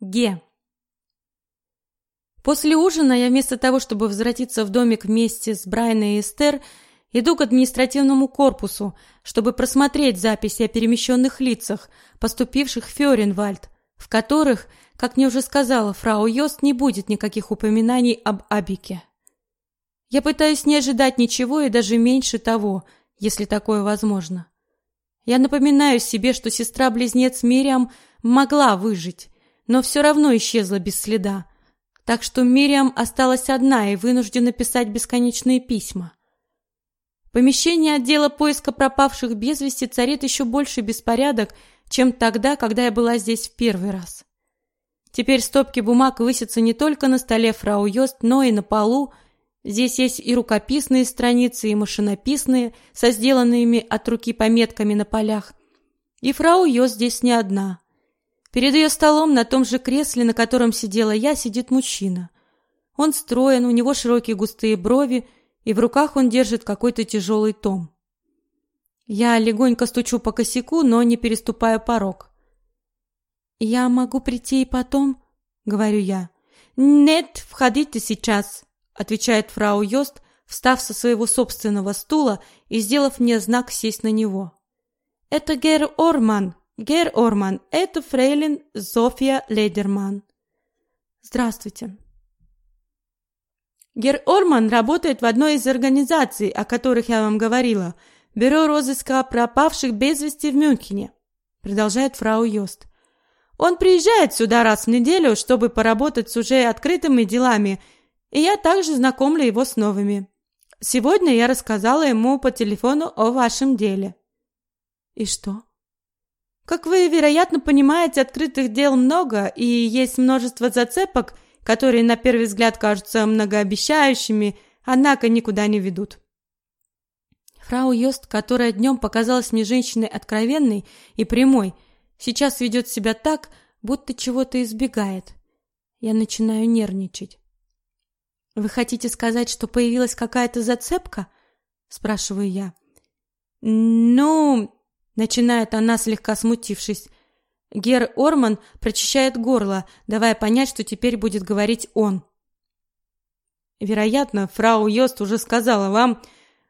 Ге. После ужина я вместо того, чтобы возвратиться в домик вместе с Брайной и Эстер, иду к административному корпусу, чтобы просмотреть записи о перемещенных лицах, поступивших в Фёренвальд, в которых, как мне уже сказала фрау Йост, не будет никаких упоминаний об Абике. Я пытаюсь не ожидать ничего и даже меньше того, если такое возможно. Я напоминаю себе, что сестра-близнец Мириам могла выжить, но все равно исчезла без следа. Так что Мириам осталась одна и вынуждена писать бесконечные письма. В помещении отдела поиска пропавших без вести царит еще больше беспорядок, чем тогда, когда я была здесь в первый раз. Теперь стопки бумаг высятся не только на столе фрау Йост, но и на полу. Здесь есть и рукописные страницы, и машинописные, со сделанными от руки пометками на полях. И фрау Йост здесь не одна. Перед ее столом на том же кресле, на котором сидела я, сидит мужчина. Он строен, у него широкие густые брови, и в руках он держит какой-то тяжелый том. Я легонько стучу по косяку, но не переступаю порог. «Я могу прийти и потом?» — говорю я. «Нет, входите сейчас», — отвечает фрау Йост, встав со своего собственного стула и сделав мне знак сесть на него. «Это Гер Орман, Гер Орман, это фрейлин Зофия Ледерман. Здравствуйте. Гер Орман работает в одной из организаций, о которых я вам говорила. Бюро розыска пропавших без вести в Мюнхене, продолжает фрау Йост. Он приезжает сюда раз в неделю, чтобы поработать с уже открытыми делами, и я также знакомлю его с новыми. Сегодня я рассказала ему по телефону о вашем деле. И что? Как вы, вероятно, понимаете, открытых дел много, и есть множество зацепок, которые на первый взгляд кажутся многообещающими, однако никуда не ведут. Фрау Йост, которая днем показалась мне женщиной откровенной и прямой, сейчас ведет себя так, будто чего-то избегает. Я начинаю нервничать. Вы хотите сказать, что появилась какая-то зацепка? спрашиваю я. Ну, Начинает она, слегка смутившись. Гер Орман прочищает горло, давая понять, что теперь будет говорить он. Вероятно, фрау Йост уже сказала вам,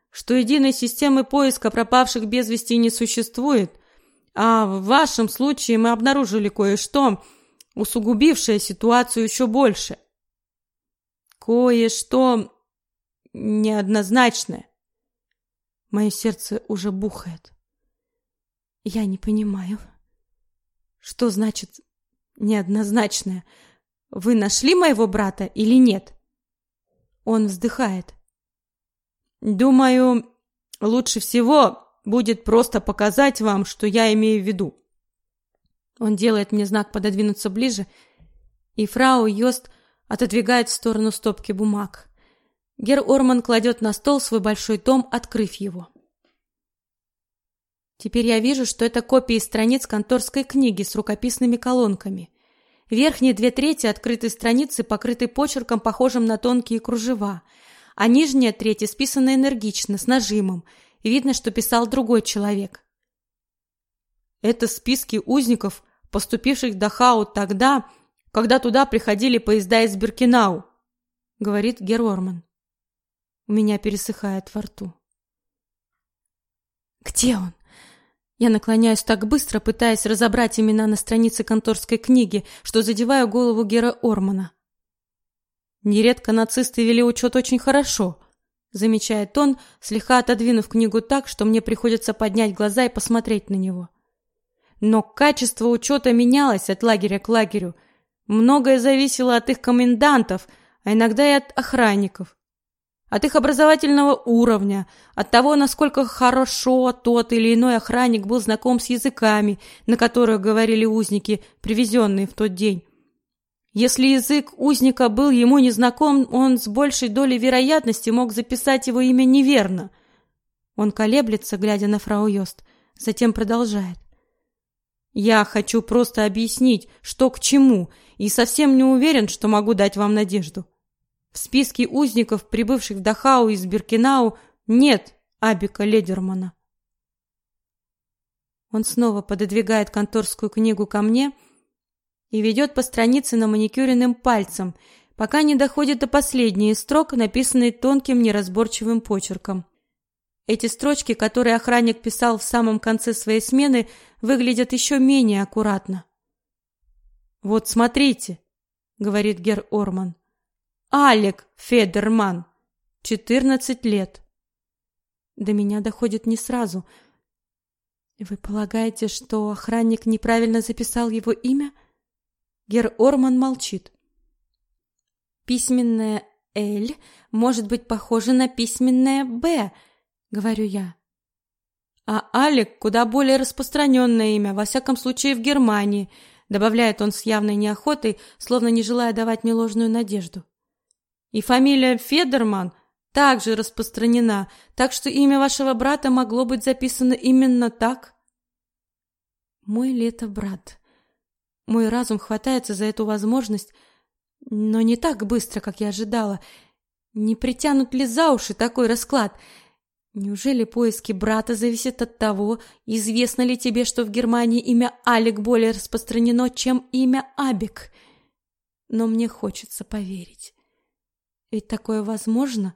что единой системы поиска пропавших без вести не существует, а в вашем случае мы обнаружили кое-что, усугубившее ситуацию еще больше. Кое-что неоднозначное. Мое сердце уже бухает. Я не понимаю. Что значит неоднозначное? Вы нашли моего брата или нет? Он вздыхает. Думаю, лучше всего будет просто показать вам, что я имею в виду. Он делает мне знак пододвинуться ближе, и фрау Йост отодвигает в сторону стопки бумаг. Гер Орман кладет на стол свой большой том, открыв его. Теперь я вижу, что это копии страниц конторской книги с рукописными колонками. Верхние две трети открытой страницы покрыты почерком, похожим на тонкие кружева, а нижняя треть исписана энергично, с нажимом, и видно, что писал другой человек. Это списки узников, поступивших в Дахау тогда, когда туда приходили поезда из Биркинау, говорит Герорман. У меня пересыхает во рту. Где он? Я наклоняюсь так быстро, пытаясь разобрать имена на странице конторской книги, что задеваю голову Гера Ормана. Нередко нацисты вели учет очень хорошо, замечает он, слегка отодвинув книгу так, что мне приходится поднять глаза и посмотреть на него. Но качество учета менялось от лагеря к лагерю. Многое зависело от их комендантов, а иногда и от охранников от их образовательного уровня, от того, насколько хорошо тот или иной охранник был знаком с языками, на которых говорили узники, привезенные в тот день. Если язык узника был ему незнаком, он с большей долей вероятности мог записать его имя неверно. Он колеблется, глядя на фрау Йост, затем продолжает. Я хочу просто объяснить, что к чему, и совсем не уверен, что могу дать вам надежду. В списке узников, прибывших в Дахау из Биркинау, нет Абика Ледермана. Он снова пододвигает конторскую книгу ко мне, и ведет по странице на маникюренным пальцем, пока не доходит до последней строк, написанной тонким неразборчивым почерком. Эти строчки, которые охранник писал в самом конце своей смены, выглядят еще менее аккуратно. «Вот смотрите», — говорит Гер Орман. «Алек Федерман, четырнадцать лет». До меня доходит не сразу. Вы полагаете, что охранник неправильно записал его имя? Гер Орман молчит. Письменное «Л» может быть похоже на письменное «Б», — говорю я. А Алек куда более распространенное имя, во всяком случае в Германии, добавляет он с явной неохотой, словно не желая давать мне ложную надежду. И фамилия Федерман также распространена, так что имя вашего брата могло быть записано именно так. Мой лето брат. Мой разум хватается за эту возможность, но не так быстро, как я ожидала. Не притянут ли за уши такой расклад? Неужели поиски брата зависят от того, известно ли тебе, что в Германии имя Алик более распространено, чем имя Абик? Но мне хочется поверить. Ведь такое возможно,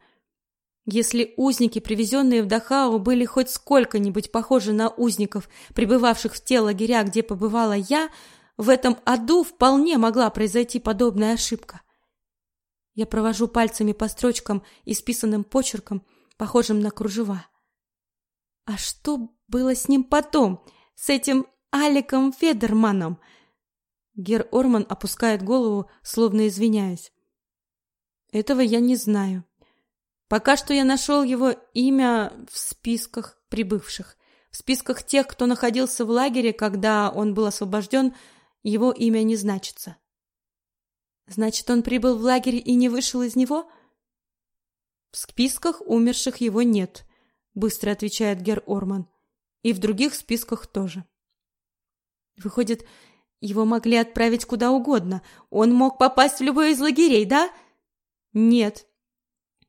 если узники, привезенные в Дахау, были хоть сколько-нибудь похожи на узников, пребывавших в те лагеря, где побывала я, в этом аду вполне могла произойти подобная ошибка. Я провожу пальцами по строчкам, исписанным почерком, похожим на кружева. А что было с ним потом, с этим Аликом Федерманом? Гер Орман опускает голову, словно извиняясь. Этого я не знаю. Пока что я нашел его имя в списках прибывших. В списках тех, кто находился в лагере, когда он был освобожден, его имя не значится. Значит, он прибыл в лагерь и не вышел из него? — в списках умерших его нет, быстро отвечает Гер Орман. И в других списках тоже. Выходит, его могли отправить куда угодно. Он мог попасть в любой из лагерей, да? Нет.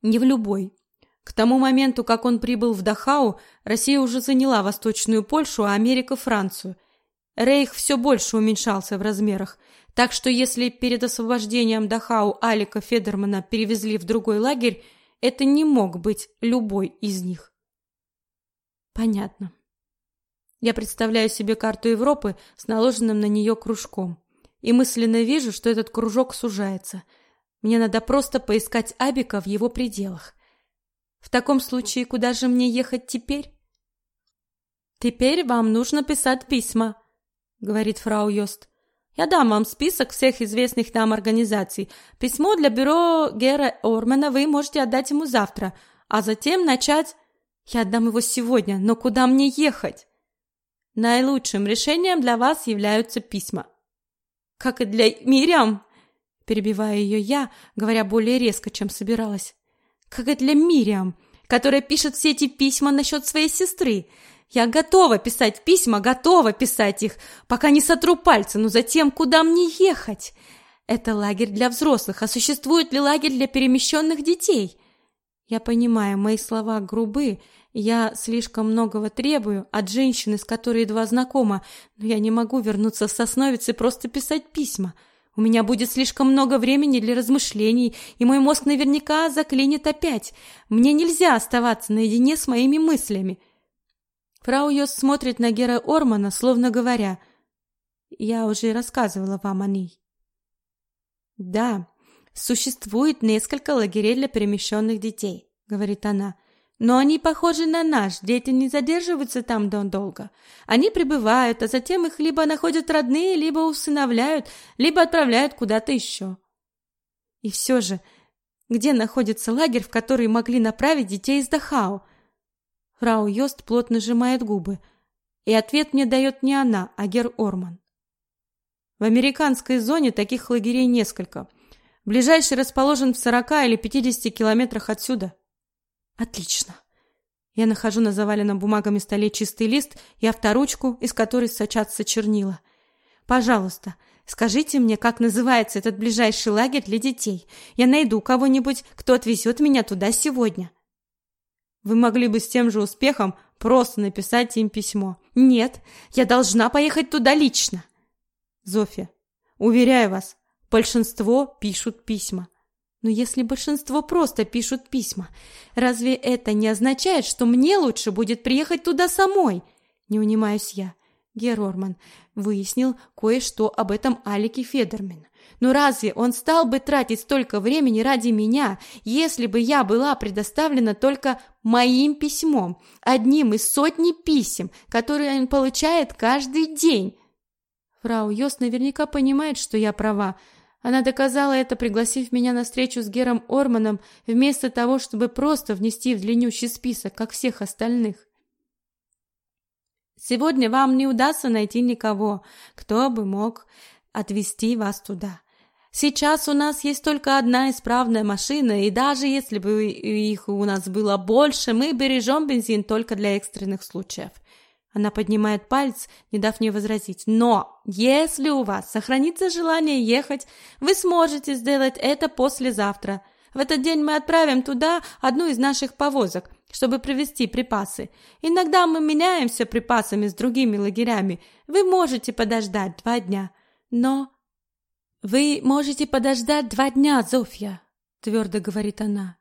Не в любой. К тому моменту, как он прибыл в Дахау, Россия уже заняла Восточную Польшу, а Америка Францию. Рейх все больше уменьшался в размерах, так что если перед освобождением Дахау Алика Федермана перевезли в другой лагерь, это не мог быть любой из них. Понятно. Я представляю себе карту Европы с наложенным на нее кружком. И мысленно вижу, что этот кружок сужается. Мне надо просто поискать Абика в его пределах. В таком случае, куда же мне ехать теперь? Теперь вам нужно писать письма, говорит фрау Йост. Я дам вам список всех известных нам организаций. Письмо для бюро Гера Ормена вы можете отдать ему завтра, а затем начать... Я отдам его сегодня, но куда мне ехать? Наилучшим решением для вас являются письма. Как и для Мириам, перебивая ее я, говоря более резко, чем собиралась. Как и для Мириам, которая пишет все эти письма насчет своей сестры. Я готова писать письма, готова писать их, пока не сотру пальцы, но затем куда мне ехать? Это лагерь для взрослых, а существует ли лагерь для перемещенных детей? Я понимаю, мои слова грубы, я слишком многого требую от женщины, с которой едва знакома, но я не могу вернуться в Сосновец и просто писать письма. У меня будет слишком много времени для размышлений, и мой мозг наверняка заклинит опять. Мне нельзя оставаться наедине с моими мыслями. Фрау Йос смотрит на Гера Ормана, словно говоря, «Я уже рассказывала вам о ней». «Да, существует несколько лагерей для перемещенных детей», — говорит она. «Но они похожи на наш, дети не задерживаются там долго. Они прибывают, а затем их либо находят родные, либо усыновляют, либо отправляют куда-то еще». И все же, где находится лагерь, в который могли направить детей из Дахау? Фрау Йост плотно сжимает губы, и ответ мне дает не она, а Гер Орман. В американской зоне таких лагерей несколько. Ближайший расположен в 40 или 50 километрах отсюда. Отлично. Я нахожу на заваленном бумагами столе чистый лист и авторучку, из которой сочатся чернила. Пожалуйста, скажите мне, как называется этот ближайший лагерь для детей. Я найду кого-нибудь, кто отвезет меня туда сегодня. Вы могли бы с тем же успехом просто написать им письмо. Нет, я должна поехать туда лично. Зофия, Уверяю вас, большинство пишут письма. Но если большинство просто пишут письма, разве это не означает, что мне лучше будет приехать туда самой? Не унимаюсь я. Герорман выяснил кое-что об этом Алике Федермен. Но разве он стал бы тратить столько времени ради меня, если бы я была предоставлена только моим письмом, одним из сотни писем, которые он получает каждый день? Фрау Йос наверняка понимает, что я права, она доказала это, пригласив меня на встречу с Гером Орманом, вместо того, чтобы просто внести в длиннющий список, как всех остальных. Сегодня вам не удастся найти никого, кто бы мог отвезти вас туда. Сейчас у нас есть только одна исправная машина, и даже если бы их у нас было больше, мы бережем бензин только для экстренных случаев. Она поднимает палец, не дав мне возразить. Но если у вас сохранится желание ехать, вы сможете сделать это послезавтра. В этот день мы отправим туда одну из наших повозок, чтобы привезти припасы. Иногда мы меняемся припасами с другими лагерями. Вы можете подождать два дня. Но вы можете подождать два дня, Зофья, твердо говорит она.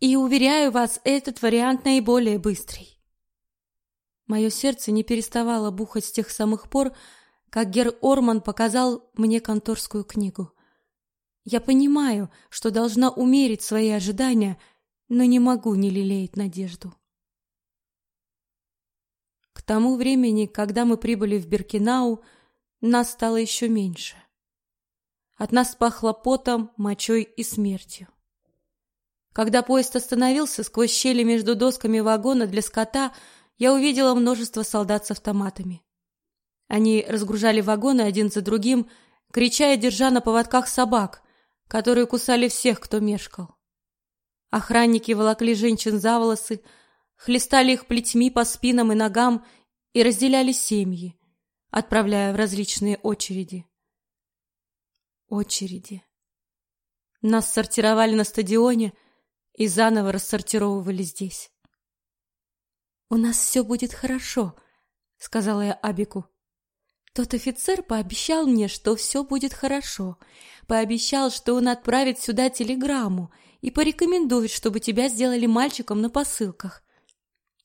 И уверяю вас, этот вариант наиболее быстрый. Мое сердце не переставало бухать с тех самых пор, как Гер Орман показал мне конторскую книгу. Я понимаю, что должна умерить свои ожидания, но не могу не лелеять надежду. К тому времени, когда мы прибыли в Беркинау, нас стало еще меньше. От нас пахло потом, мочой и смертью. Когда поезд остановился сквозь щели между досками вагона для скота, я увидела множество солдат с автоматами. Они разгружали вагоны один за другим, крича и держа на поводках собак, которые кусали всех, кто мешкал. Охранники волокли женщин за волосы, хлестали их плетьми по спинам и ногам и разделяли семьи, отправляя в различные очереди. Очереди. Нас сортировали на стадионе и заново рассортировывали здесь. «У нас все будет хорошо», — сказала я Абику. Тот офицер пообещал мне, что все будет хорошо. Пообещал, что он отправит сюда телеграмму и порекомендует, чтобы тебя сделали мальчиком на посылках.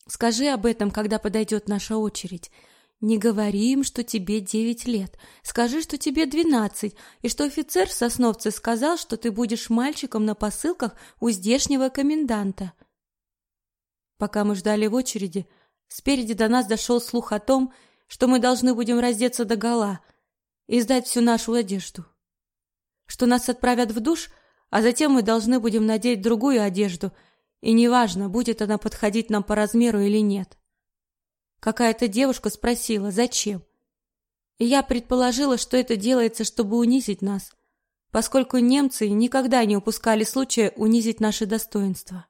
Скажи об этом, когда подойдет наша очередь. Не говори им, что тебе девять лет. Скажи, что тебе двенадцать, и что офицер в Сосновце сказал, что ты будешь мальчиком на посылках у здешнего коменданта. Пока мы ждали в очереди, спереди до нас дошел слух о том, что мы должны будем раздеться догола и сдать всю нашу одежду. Что нас отправят в душ, а затем мы должны будем надеть другую одежду, и неважно, будет она подходить нам по размеру или нет. Какая-то девушка спросила, зачем. И я предположила, что это делается, чтобы унизить нас, поскольку немцы никогда не упускали случая унизить наше достоинство.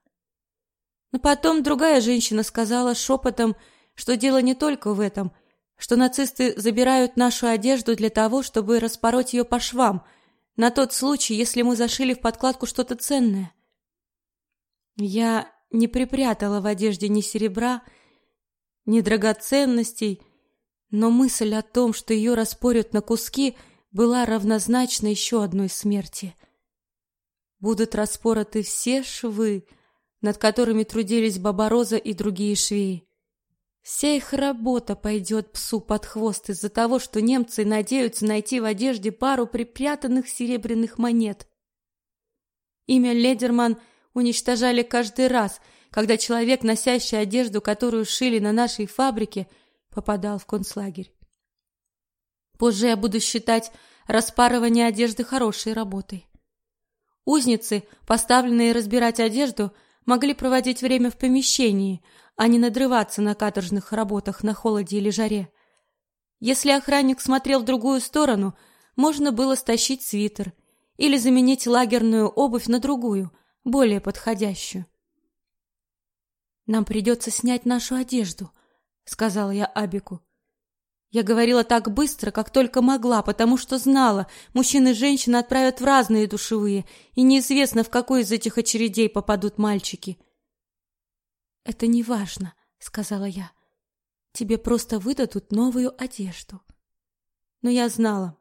Но потом другая женщина сказала шепотом, что дело не только в этом, что нацисты забирают нашу одежду для того, чтобы распороть ее по швам, на тот случай, если мы зашили в подкладку что-то ценное. Я не припрятала в одежде ни серебра, ни драгоценностей, но мысль о том, что ее распорют на куски, была равнозначна еще одной смерти. Будут распороты все швы, над которыми трудились Баба Роза и другие швеи. Вся их работа пойдет псу под хвост из-за того, что немцы надеются найти в одежде пару припрятанных серебряных монет. Имя Ледерман уничтожали каждый раз, когда человек, носящий одежду, которую шили на нашей фабрике, попадал в концлагерь. Позже я буду считать распарывание одежды хорошей работой. Узницы, поставленные разбирать одежду, могли проводить время в помещении, а не надрываться на каторжных работах на холоде или жаре. Если охранник смотрел в другую сторону, можно было стащить свитер или заменить лагерную обувь на другую, более подходящую. Нам придется снять нашу одежду, сказала я Абику. Я говорила так быстро, как только могла, потому что знала, мужчины и женщины отправят в разные душевые, и неизвестно, в какой из этих очередей попадут мальчики. Это не важно, сказала я. Тебе просто выдадут новую одежду. Но я знала,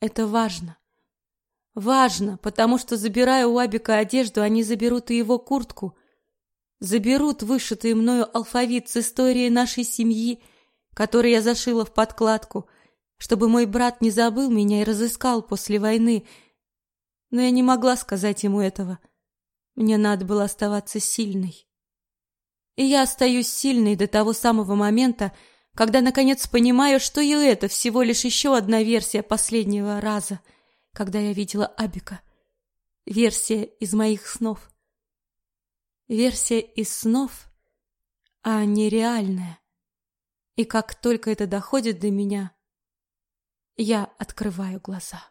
Это важно. Важно, потому что, забирая у Абика одежду, они заберут и его куртку, заберут вышитый мною алфавит с историей нашей семьи, который я зашила в подкладку, чтобы мой брат не забыл меня и разыскал после войны. Но я не могла сказать ему этого. Мне надо было оставаться сильной. И я остаюсь сильной до того самого момента, когда наконец понимаю, что и это всего лишь еще одна версия последнего раза, когда я видела Абика. Версия из моих снов. Версия из снов, а не реальная. И как только это доходит до меня, я открываю глаза.